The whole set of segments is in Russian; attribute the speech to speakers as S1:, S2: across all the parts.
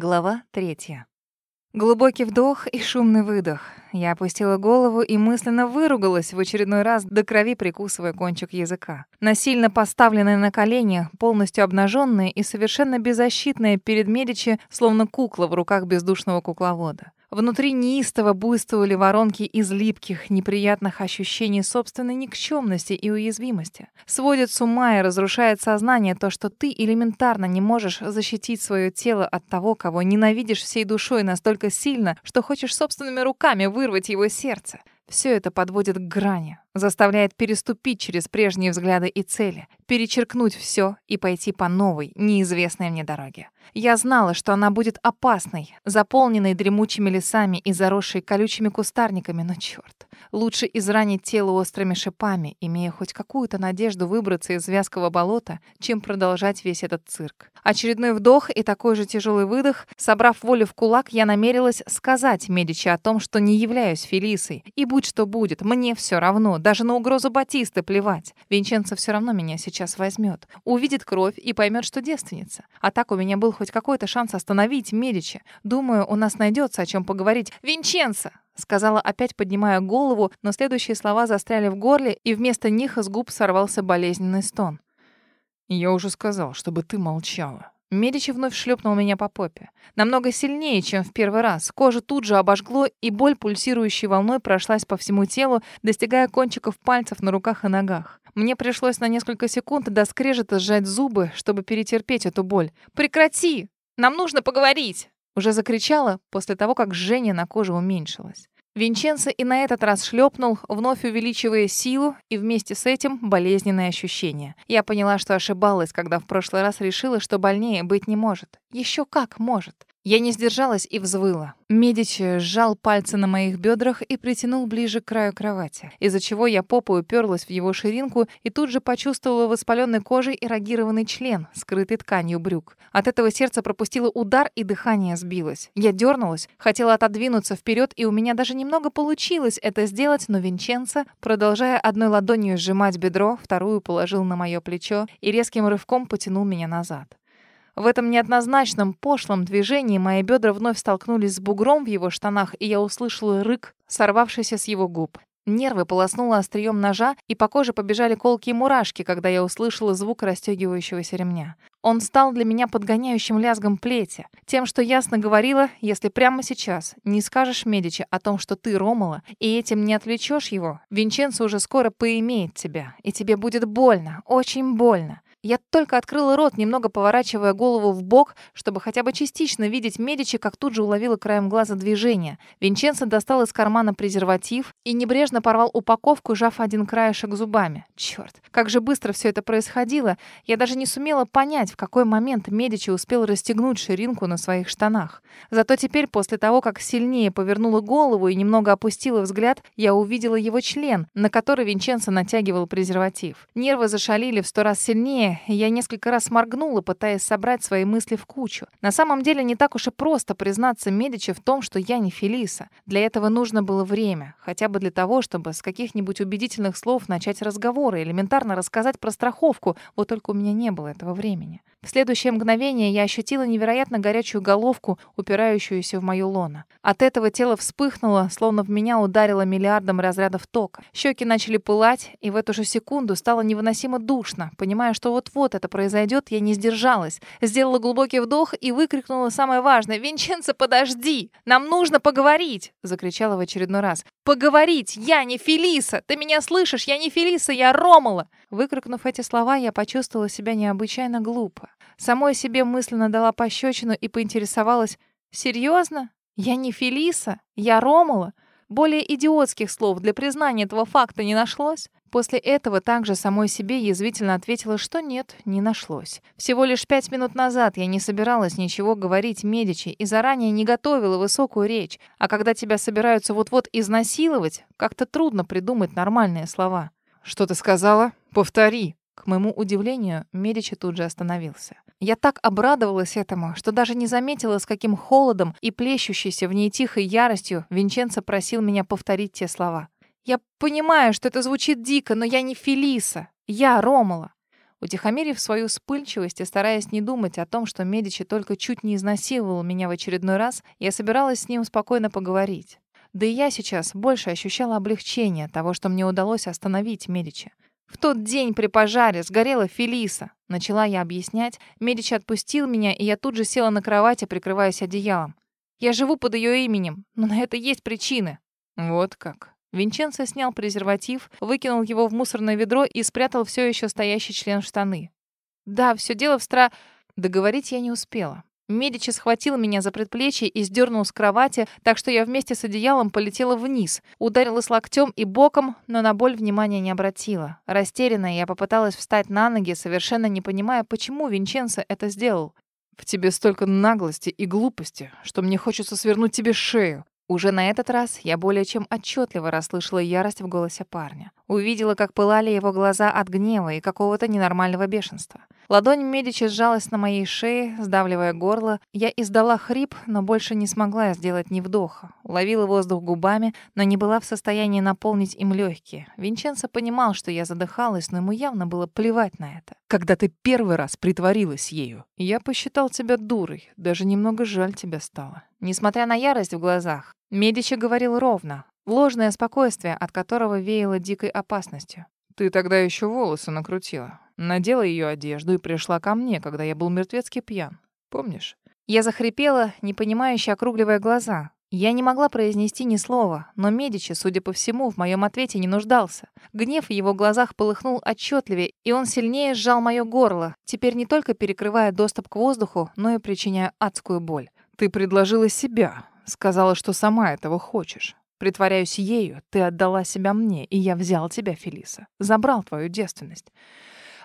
S1: Глава третья. Глубокий вдох и шумный выдох. Я опустила голову и мысленно выругалась в очередной раз, до крови прикусывая кончик языка. Насильно поставленная на колени, полностью обнаженная и совершенно беззащитная перед Медичи, словно кукла в руках бездушного кукловода. Внутри неистово буйствовали воронки из липких, неприятных ощущений собственной никчемности и уязвимости. Сводит с ума и разрушает сознание то, что ты элементарно не можешь защитить свое тело от того, кого ненавидишь всей душой настолько сильно, что хочешь собственными руками вырвать его сердце. Все это подводит к грани, заставляет переступить через прежние взгляды и цели, перечеркнуть все и пойти по новой, неизвестной мне дороге. Я знала, что она будет опасной, заполненной дремучими лесами и заросшей колючими кустарниками, но черт, лучше изранить тело острыми шипами, имея хоть какую-то надежду выбраться из вязкого болота, чем продолжать весь этот цирк. Очередной вдох и такой же тяжелый выдох. Собрав волю в кулак, я намерилась сказать Медичи о том, что не являюсь Фелисой, и будь что будет, мне все равно, даже на угрозу Батисты плевать. Винченцо все равно меня сейчас возьмет, увидит кровь и поймет, что девственница. А так у меня был хоть какой-то шанс остановить Медичи. Думаю, у нас найдется о чем поговорить. Винченцо! сказала опять, поднимая голову, но следующие слова застряли в горле, и вместо них из губ сорвался болезненный стон.
S2: «Я уже сказал, чтобы ты молчала».
S1: Медичи вновь шлепнул меня по попе. Намного сильнее, чем в первый раз. Кожу тут же обожгло, и боль пульсирующей волной прошлась по всему телу, достигая кончиков пальцев на руках и ногах. Мне пришлось на несколько секунд до скрежета сжать зубы, чтобы перетерпеть эту боль. «Прекрати! Нам нужно поговорить!» Уже закричала после того, как жжение на коже уменьшилось. Винченцо и на этот раз шлепнул, вновь увеличивая силу и вместе с этим болезненные ощущения. Я поняла, что ошибалась, когда в прошлый раз решила, что больнее быть не может. Еще как может. Я не сдержалась и взвыла. Медичи сжал пальцы на моих бедрах и притянул ближе к краю кровати, из-за чего я попой уперлась в его ширинку и тут же почувствовала воспаленной кожей эрогированный член, скрытый тканью брюк. От этого сердце пропустило удар и дыхание сбилось. Я дернулась, хотела отодвинуться вперед, и у меня даже немного получилось это сделать, но Винченцо, продолжая одной ладонью сжимать бедро, вторую положил на мое плечо и резким рывком потянул меня назад. В этом неоднозначном, пошлом движении мои бедра вновь столкнулись с бугром в его штанах, и я услышала рык, сорвавшийся с его губ. Нервы полоснуло острием ножа, и по коже побежали колкие мурашки, когда я услышала звук расстегивающегося ремня. Он стал для меня подгоняющим лязгом плети, тем, что ясно говорила, если прямо сейчас не скажешь Медичи о том, что ты Ромала, и этим не отвлечешь его, Винченцо уже скоро поимеет тебя, и тебе будет больно, очень больно. Я только открыла рот, немного поворачивая голову в бок, чтобы хотя бы частично видеть Медичи, как тут же уловила краем глаза движение. Винченцо достал из кармана презерватив и небрежно порвал упаковку, жав один краешек зубами. Черт, как же быстро все это происходило. Я даже не сумела понять, в какой момент Медичи успел расстегнуть ширинку на своих штанах. Зато теперь, после того, как сильнее повернула голову и немного опустила взгляд, я увидела его член, на который Винченцо натягивал презерватив. Нервы зашалили в сто раз сильнее, я несколько раз моргнула, пытаясь собрать свои мысли в кучу. На самом деле не так уж и просто признаться Медичи в том, что я не Фелиса. Для этого нужно было время, хотя бы для того, чтобы с каких-нибудь убедительных слов начать разговор и элементарно рассказать про страховку, вот только у меня не было этого времени. В следующее мгновение я ощутила невероятно горячую головку, упирающуюся в мою лоно. От этого тело вспыхнуло, словно в меня ударило миллиардом разрядов тока. Щеки начали пылать, и в эту же секунду стало невыносимо душно. Понимая, что вот-вот это произойдет, я не сдержалась. Сделала глубокий вдох и выкрикнула самое важное. «Винченцо, подожди! Нам нужно поговорить!» Закричала в очередной раз. «Поговорить! Я не Фелиса! Ты меня слышишь? Я не Фелиса, я Ромала!» Выкрикнув эти слова, я почувствовала себя необычайно глупо. Самой себе мысленно дала пощечину и поинтересовалась. «Серьезно? Я не Фелиса? Я Ромала?» Более идиотских слов для признания этого факта не нашлось. После этого также самой себе язвительно ответила, что нет, не нашлось. Всего лишь пять минут назад я не собиралась ничего говорить Медичи и заранее не готовила высокую речь, а когда тебя собираются вот-вот изнасиловать, как-то трудно придумать нормальные слова.
S2: «Что ты сказала? Повтори!»
S1: К моему удивлению, Медичи тут же остановился. Я так обрадовалась этому, что даже не заметила, с каким холодом и плещущейся в ней тихой яростью Винченцо просил меня повторить те слова. «Я понимаю, что это звучит дико, но я не Фелиса. Я Ромала». Утихомирив свою вспыльчивость и стараясь не думать о том, что Медичи только чуть не изнасиловал меня в очередной раз, я собиралась с ним спокойно поговорить. Да и я сейчас больше ощущала облегчение того, что мне удалось остановить Медичи. В тот день при пожаре сгорела Фелиса. Начала я объяснять. Медичи отпустил меня, и я тут же села на кровати, прикрываясь одеялом. Я живу под ее именем, но на это есть причины.
S2: Вот как.
S1: Винченцо снял презерватив, выкинул его в мусорное ведро и спрятал все еще стоящий член в штаны. Да, все дело в стра... Договорить я не успела. Медичи схватил меня за предплечье и сдернул с кровати, так что я вместе с одеялом полетела вниз. Ударилась локтем и боком, но на боль внимания не обратила. Растерянная, я попыталась встать на ноги, совершенно не понимая, почему Винченцо это сделал.
S2: «В тебе столько наглости и глупости, что мне хочется свернуть тебе шею»,
S1: уже на этот раз я более чем отчетливо расслышала ярость в голосе парня. Увидела, как пылали его глаза от гнева и какого-то ненормального бешенства. Ладонь Медичи сжалась на моей шее, сдавливая горло. Я издала хрип, но больше не смогла сделать ни вдоха. Ловила воздух губами, но не была в состоянии наполнить им легкие. Винченцо понимал, что я задыхалась, но ему явно было плевать на это.
S2: «Когда ты первый раз притворилась ею, я посчитал тебя дурой. Даже немного жаль тебя стало».
S1: Несмотря на ярость в глазах, Медичи говорил ровно, ложное спокойствие, от которого веяло дикой опасностью.
S2: «Ты тогда еще волосы накрутила надела ее одежду и пришла ко мне, когда я был мертвецки пьян. Помнишь?
S1: Я захрипела, непонимающе округливая глаза. Я не могла произнести ни слова, но Медичи, судя по всему, в моем ответе не нуждался. Гнев в его глазах полыхнул отчетливее, и он сильнее сжал мое горло, теперь не только перекрывая доступ к воздуху, но и причиняя адскую боль.
S2: «Ты предложила себя, сказала, что сама этого хочешь. Притворяюсь ею, ты отдала себя мне, и я взял тебя, Фелиса. Забрал твою девственность.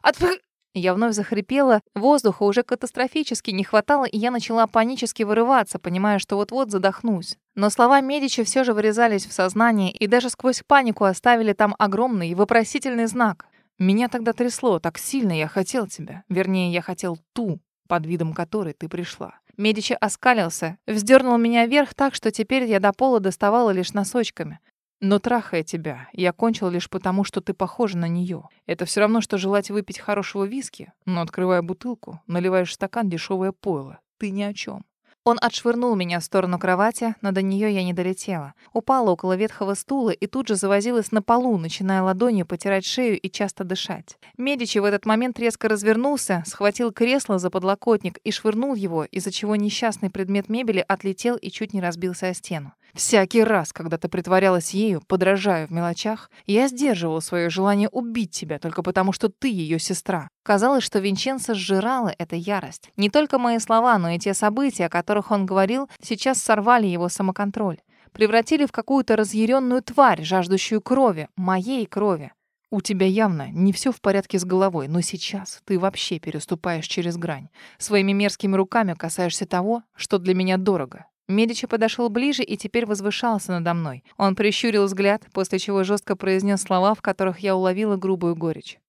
S1: Отпр... Я вновь захрипела, воздуха уже катастрофически не хватало, и я начала панически вырываться, понимая, что вот-вот задохнусь. Но слова Медичи все же вырезались в сознание и даже сквозь панику оставили там огромный вопросительный знак.
S2: Меня тогда трясло, так сильно я хотел тебя. Вернее, я хотел ту, под видом которой ты пришла.
S1: Медичи оскалился, вздернул меня вверх так, что теперь я до пола доставала лишь носочками.
S2: Но трахая тебя, я кончил лишь потому, что ты похожа на нее. Это все равно, что желать выпить хорошего виски, но, открывая бутылку, наливаешь в стакан дешевое пойло. Ты ни о чем.
S1: Он отшвырнул меня в сторону кровати, но до нее я не долетела. Упала около ветхого стула и тут же завозилась на полу, начиная ладонью потирать шею и часто дышать. Медичи в этот момент резко развернулся, схватил кресло за подлокотник и швырнул его, из-за чего несчастный предмет мебели отлетел и чуть не разбился о стену.
S2: Всякий раз, когда ты притворялась ею, подражая в мелочах, я сдерживал свое желание убить тебя только потому, что ты ее сестра.
S1: Казалось, что Винченцо сжирала эта ярость. Не только мои слова, но и те события, о которых он говорил, сейчас сорвали его самоконтроль. Превратили в какую-то разъяренную тварь, жаждущую крови, моей крови.
S2: У тебя явно не все в порядке с головой, но сейчас ты вообще переступаешь через грань. Своими мерзкими руками касаешься того, что для меня дорого.
S1: Медичи подошел ближе и теперь возвышался надо мной. Он прищурил взгляд, после чего жестко произнес слова, в которых я уловила грубую горечь.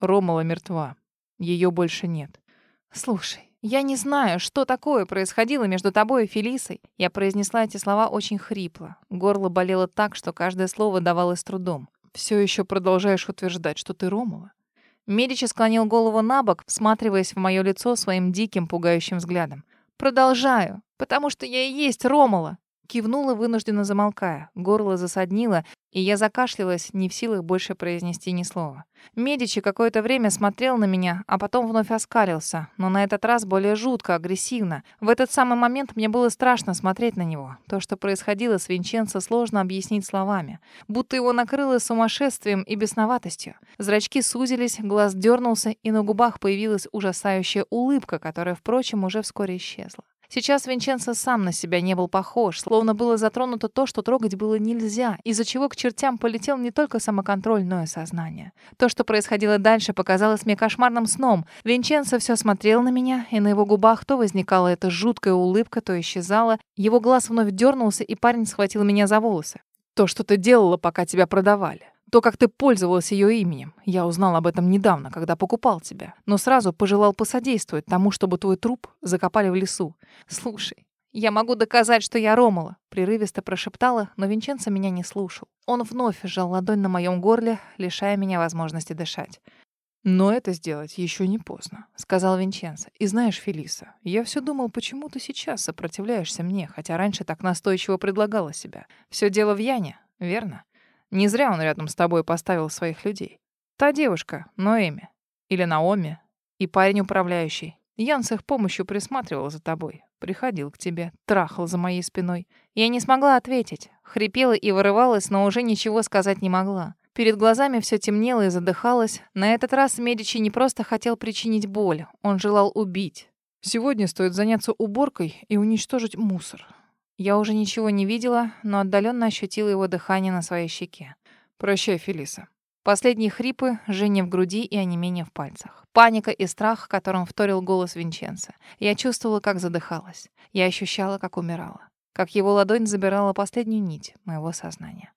S2: Ромала мертва. Ее больше нет.
S1: Слушай, я не знаю, что такое происходило между тобой и Фелисой. Я произнесла эти слова очень хрипло. Горло болело так, что каждое слово давалось трудом.
S2: Все еще продолжаешь утверждать, что ты Ромала?
S1: Медичи склонил голову на бок, всматриваясь в мое лицо своим диким, пугающим взглядом. «Продолжаю, потому что я и есть Ромала. Кивнула, вынужденно замолкая. Горло засаднило, и я закашлялась, не в силах больше произнести ни слова. Медичи какое-то время смотрел на меня, а потом вновь оскалился, но на этот раз более жутко, агрессивно. В этот самый момент мне было страшно смотреть на него. То, что происходило с Винченцо, сложно объяснить словами. Будто его накрыло сумасшествием и бесноватостью. Зрачки сузились, глаз дернулся, и на губах появилась ужасающая улыбка, которая, впрочем, уже вскоре исчезла. Сейчас Винченцо сам на себя не был похож, словно было затронуто то, что трогать было нельзя, из-за чего к чертям полетел не только самоконтроль, но и сознание. То, что происходило дальше, показалось мне кошмарным сном. Винченцо все смотрел на меня, и на его губах то возникала эта жуткая улыбка, то исчезала. Его глаз вновь дернулся, и парень схватил меня за волосы.
S2: «То, что ты делала, пока тебя продавали. То, как ты пользовалась ее именем. Я узнал об этом недавно, когда покупал тебя. Но сразу пожелал посодействовать тому, чтобы твой труп закопали в лесу.
S1: Слушай, я могу доказать, что я Ромала, прерывисто прошептала, но Винченцо меня не слушал. Он вновь сжал ладонь на моем горле, лишая меня возможности дышать.
S2: Но это сделать еще не поздно, сказал Винченцо. И знаешь, Фелиса, я все думал, почему ты сейчас сопротивляешься мне, хотя раньше так настойчиво предлагала себя. Все дело в Яне, верно? Не зря он рядом с тобой поставил своих людей. Та девушка, Ноэми, или Наоми, и парень управляющий. Ян с их помощью присматривал за тобой. Приходил к тебе, трахал за моей спиной.
S1: Я не смогла ответить. Хрипела и вырывалась, но уже ничего сказать не могла. Перед глазами все темнело и задыхалось. На этот раз Медичи не просто хотел причинить боль, он желал убить.
S2: Сегодня стоит заняться уборкой и уничтожить мусор.
S1: Я уже ничего не видела, но отдаленно ощутила его дыхание на своей щеке.
S2: Прощай, Фелиса.
S1: Последние хрипы, жжение в груди и онемение в пальцах. Паника и страх, которым вторил голос Винченца. Я чувствовала, как задыхалась. Я ощущала, как умирала. Как его ладонь забирала последнюю нить моего сознания.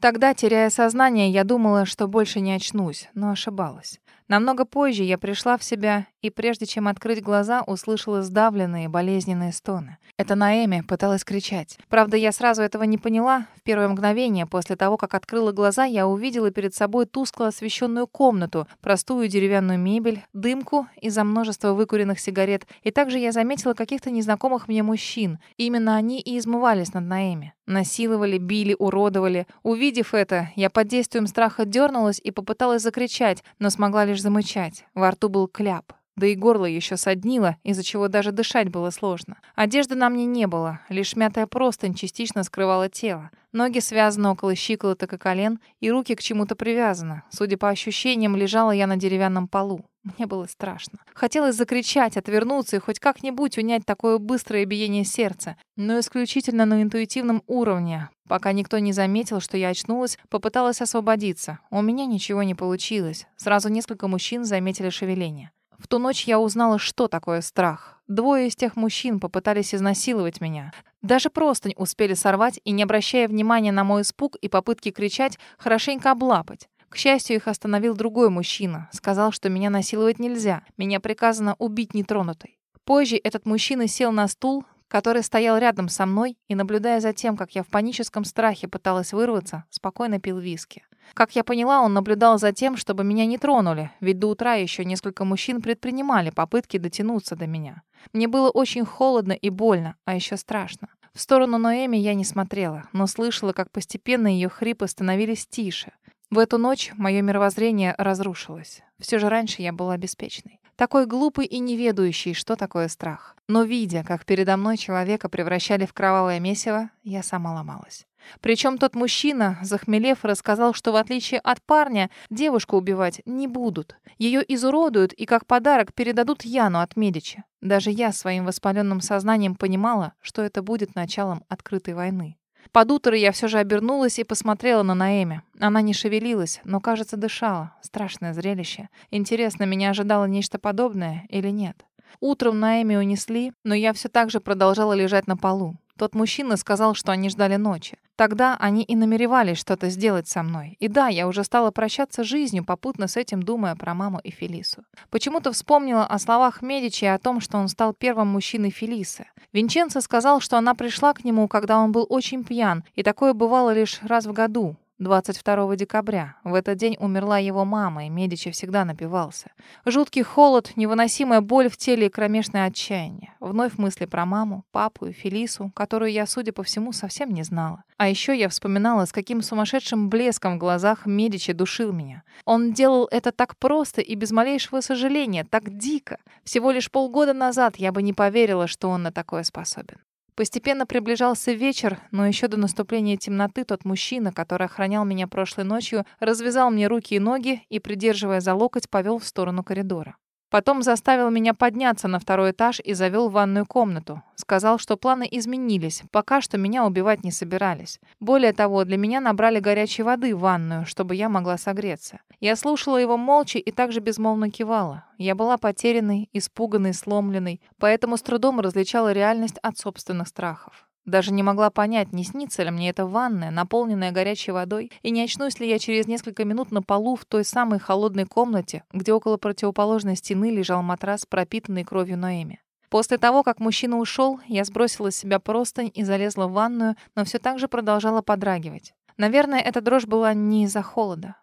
S1: Тогда, теряя сознание, я думала, что больше не очнусь, но ошибалась. Намного позже я пришла в себя и, прежде чем открыть глаза, услышала сдавленные, болезненные стоны. Это Наэми пыталась кричать. Правда, я сразу этого не поняла. В первое мгновение после того, как открыла глаза, я увидела перед собой тускло освещенную комнату, простую деревянную мебель, дымку из-за множества выкуренных сигарет. И также я заметила каких-то незнакомых мне мужчин. Именно они и измывались над Наэми. Насиловали, били, уродовали. Увидев это, я под действием страха дернулась и попыталась закричать, но смогла лишь замычать. Во рту был кляп. Да и горло еще соднило, из-за чего даже дышать было сложно. Одежды на мне не было, лишь мятая простынь частично скрывала тело. Ноги связаны около щиколоток и колен, и руки к чему-то привязаны. Судя по ощущениям, лежала я на деревянном полу. Мне было страшно. Хотелось закричать, отвернуться и хоть как-нибудь унять такое быстрое биение сердца, но исключительно на интуитивном уровне. Пока никто не заметил, что я очнулась, попыталась освободиться. У меня ничего не получилось. Сразу несколько мужчин заметили шевеление. В ту ночь я узнала, что такое страх. Двое из тех мужчин попытались изнасиловать меня. Даже простынь успели сорвать и, не обращая внимания на мой испуг и попытки кричать, хорошенько облапать. К счастью, их остановил другой мужчина. Сказал, что меня насиловать нельзя. Меня приказано убить нетронутой. Позже этот мужчина сел на стул, который стоял рядом со мной и, наблюдая за тем, как я в паническом страхе пыталась вырваться, спокойно пил виски. Как я поняла, он наблюдал за тем, чтобы меня не тронули, ведь до утра еще несколько мужчин предпринимали попытки дотянуться до меня. Мне было очень холодно и больно, а еще страшно. В сторону Ноэми я не смотрела, но слышала, как постепенно ее хрипы становились тише. В эту ночь мое мировоззрение разрушилось. Все же раньше я была беспечной. Такой глупый и неведающий, что такое страх. Но видя, как передо мной человека превращали в кровавое месиво, я сама ломалась. Причем тот мужчина, захмелев, рассказал, что в отличие от парня, девушку убивать не будут. Ее изуродуют и как подарок передадут Яну от Медичи. Даже я своим воспаленным сознанием понимала, что это будет началом открытой войны. Под утро я все же обернулась и посмотрела на Наэми. Она не шевелилась, но, кажется, дышала. Страшное зрелище. Интересно, меня ожидало нечто подобное или нет? Утром Наэми унесли, но я все так же продолжала лежать на полу. Тот мужчина сказал, что они ждали ночи. Тогда они и намеревались что-то сделать со мной. И да, я уже стала прощаться с жизнью, попутно с этим думая про маму и Фелису. Почему-то вспомнила о словах Медичи и о том, что он стал первым мужчиной Фелисы. Винченцо сказал, что она пришла к нему, когда он был очень пьян, и такое бывало лишь раз в году. 22 декабря. В этот день умерла его мама, и Медичи всегда напивался. Жуткий холод, невыносимая боль в теле и кромешное отчаяние. Вновь мысли про маму, папу и Фелису, которую я, судя по всему, совсем не знала. А еще я вспоминала, с каким сумасшедшим блеском в глазах Медичи душил меня. Он делал это так просто и без малейшего сожаления, так дико. Всего лишь полгода назад я бы не поверила, что он на такое способен. Постепенно приближался вечер, но еще до наступления темноты тот мужчина, который охранял меня прошлой ночью, развязал мне руки и ноги и, придерживая за локоть, повел в сторону коридора. Потом заставил меня подняться на второй этаж и завел в ванную комнату. Сказал, что планы изменились, пока что меня убивать не собирались. Более того, для меня набрали горячей воды в ванную, чтобы я могла согреться. Я слушала его молча и также безмолвно кивала. Я была потерянной, испуганной, сломленной, поэтому с трудом различала реальность от собственных страхов. Даже не могла понять, не снится ли мне эта ванная, наполненная горячей водой, и не очнусь ли я через несколько минут на полу в той самой холодной комнате, где около противоположной стены лежал матрас, пропитанный кровью Ноэми. После того, как мужчина ушел, я сбросила с себя простынь и залезла в ванную, но все так же продолжала подрагивать. Наверное, эта дрожь была не из-за холода.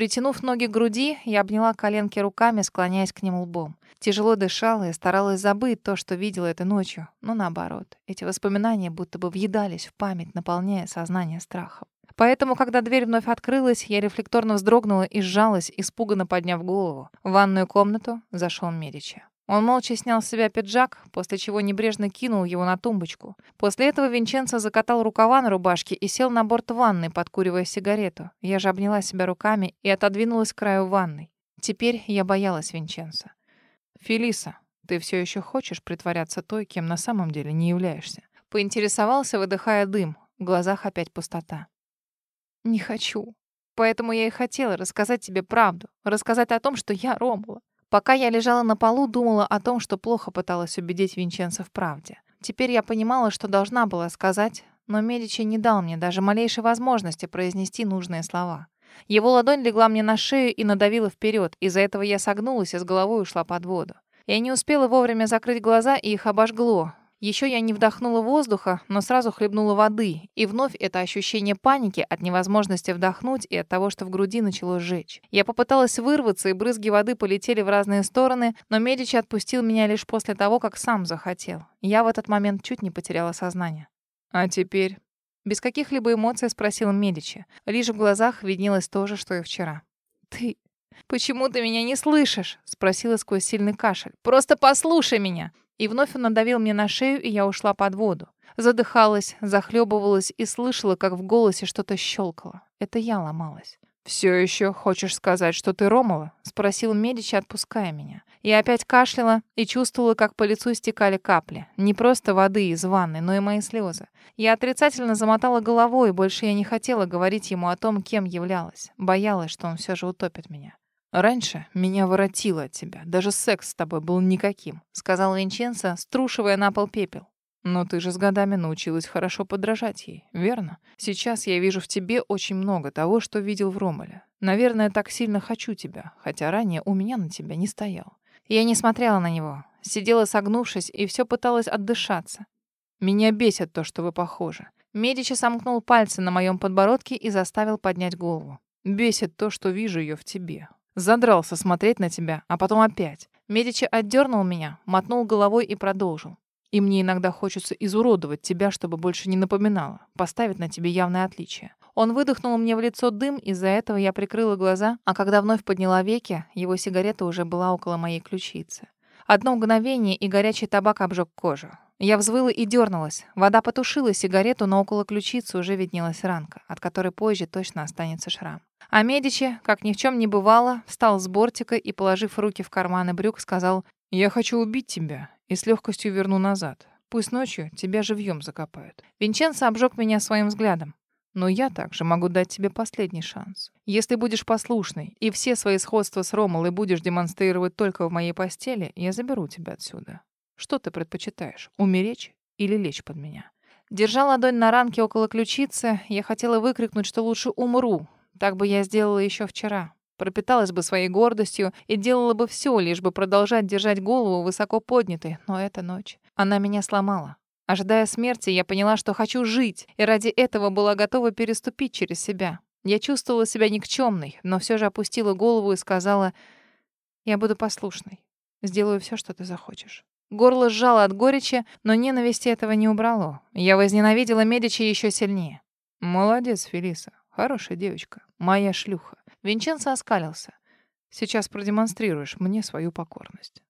S1: Притянув ноги к груди, я обняла коленки руками, склоняясь к ним лбом. Тяжело дышала и старалась забыть то, что видела этой ночью. Но наоборот, эти воспоминания будто бы въедались в память, наполняя сознание страхом. Поэтому, когда дверь вновь открылась, я рефлекторно вздрогнула и сжалась, испуганно подняв голову. В ванную комнату зашел Медичи. Он молча снял с себя пиджак, после чего небрежно кинул его на тумбочку. После этого Винченцо закатал рукава на рубашке и сел на борт ванны, подкуривая сигарету. Я же обняла себя руками и отодвинулась к краю ванной. Теперь я боялась Винченцо. «Фелиса, ты все еще хочешь притворяться той, кем на самом деле не являешься?» Поинтересовался, выдыхая дым. В глазах опять пустота. «Не хочу. Поэтому я и хотела рассказать тебе правду. Рассказать о том, что я Ромула. Пока я лежала на полу, думала о том, что плохо пыталась убедить Винченцо в правде. Теперь я понимала, что должна была сказать, но Медичи не дал мне даже малейшей возможности произнести нужные слова. Его ладонь легла мне на шею и надавила вперед, из-за этого я согнулась и с головой ушла под воду. Я не успела вовремя закрыть глаза, и их обожгло. Еще я не вдохнула воздуха, но сразу хлебнула воды. И вновь это ощущение паники от невозможности вдохнуть и от того, что в груди начало жечь. Я попыталась вырваться, и брызги воды полетели в разные стороны, но Медичи отпустил меня лишь после того, как сам захотел. Я в этот момент чуть не потеряла сознание. «А теперь?» Без каких-либо эмоций спросил Медичи. Лишь в глазах виднелось то же, что и вчера. «Ты... Почему ты меня не слышишь?» Спросила сквозь сильный кашель. «Просто послушай меня!» И вновь он надавил мне на шею, и я ушла под воду. Задыхалась, захлебывалась и слышала, как в голосе что-то щелкало. Это я ломалась. «Все еще хочешь сказать, что ты Ромова?» — спросил Медичи, отпуская меня. Я опять кашляла и чувствовала, как по лицу стекали капли. Не просто воды из ванны, но и мои слезы. Я отрицательно замотала головой, и больше я не хотела говорить ему о том, кем являлась. Боялась, что он все же утопит меня. «Раньше меня воротило от тебя. Даже секс с тобой был никаким», — сказал Винченцо, струшивая на пол пепел. «Но ты же с годами научилась хорошо подражать ей, верно? Сейчас я вижу в тебе очень много того, что видел в Ромеле. Наверное, так сильно хочу тебя, хотя ранее у меня на тебя не стоял». Я не смотрела на него, сидела согнувшись и все пыталась отдышаться. «Меня бесит то, что вы похожи». Медичи сомкнул пальцы на моем подбородке и заставил поднять голову. «Бесит то, что вижу ее в тебе. Задрался смотреть на тебя, а потом опять. Медичи отдернул меня, мотнул головой и продолжил. И мне иногда хочется изуродовать тебя, чтобы больше не напоминала, поставить на тебе явное отличие. Он выдохнул мне в лицо дым, из-за этого я прикрыла глаза, а когда вновь подняла веки, его сигарета уже была около моей ключицы. Одно мгновение, и горячий табак обжег кожу. Я взвыла и дернулась. Вода потушила сигарету, но около ключицы уже виднелась ранка, от которой позже точно останется шрам. А Медичи, как ни в чем не бывало, встал с бортика и, положив руки в карманы брюк, сказал «Я хочу убить тебя и с легкостью верну назад. Пусть ночью тебя живьем закопают». Винченцо обжег меня своим взглядом. Но я также могу дать тебе последний шанс. Если будешь послушный и все свои сходства с Ромалой будешь демонстрировать только в моей постели, я заберу тебя отсюда. Что ты предпочитаешь, умереть или лечь под меня?» Держа ладонь на ранке около ключицы, я хотела выкрикнуть, что лучше умру. Так бы я сделала еще вчера. Пропиталась бы своей гордостью и делала бы все, лишь бы продолжать держать голову высоко поднятой. Но эта ночь, она меня сломала. Ожидая смерти, я поняла, что хочу жить, и ради этого была готова переступить через себя. Я чувствовала себя никчемной, но все же опустила голову и сказала, «Я буду послушной. Сделаю все, что ты захочешь». Горло сжало от горечи, но ненависти этого не убрало. Я возненавидела Медичи еще сильнее. «Молодец, Фелиса. Хорошая девочка. Моя шлюха». Винченцо оскалился. «Сейчас продемонстрируешь мне свою покорность».